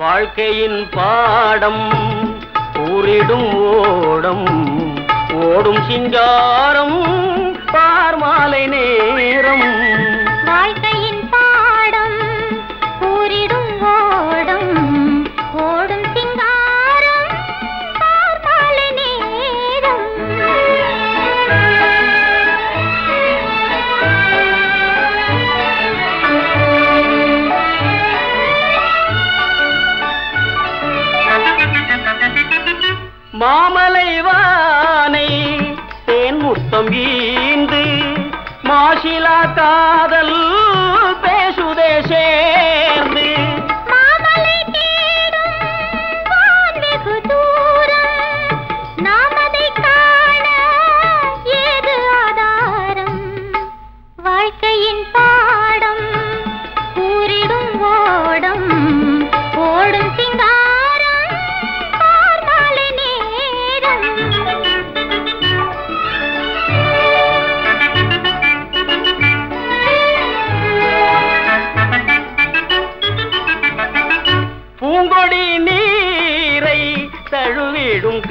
வாழ்க்கையின் பாடம் ஊரிடும் ஓடம் ஓடும் சிங்காரம் பார்மாலை நேரம். மாமலை வானை தேன் முத்தம் ஈந்து மாசிலா காதல் பேசுதே சேர்ந்து. வாழ்க்கையின் பா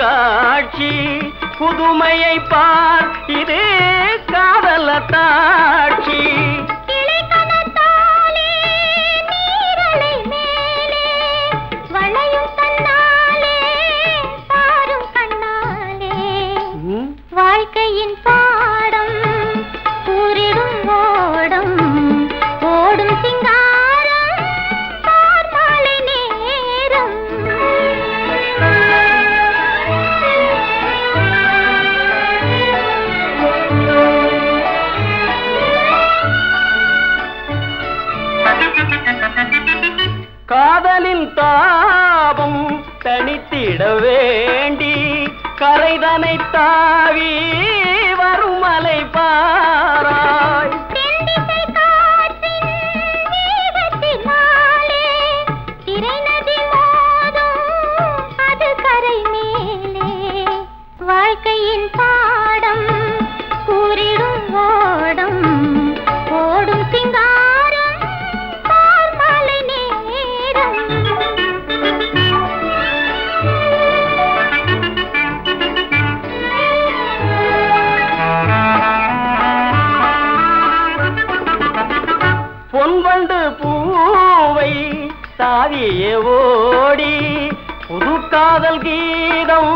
காட்சி புதுமையை பார் இது காதல தாட்சி. காதலின் தாபம் தனித்திட வேண்டி கரைதனை தாவி வருமலை பாராய். வாழ்க்கையின் செம்பண்டு பூவை தாவிய ஓடி புது காதல் கீதம்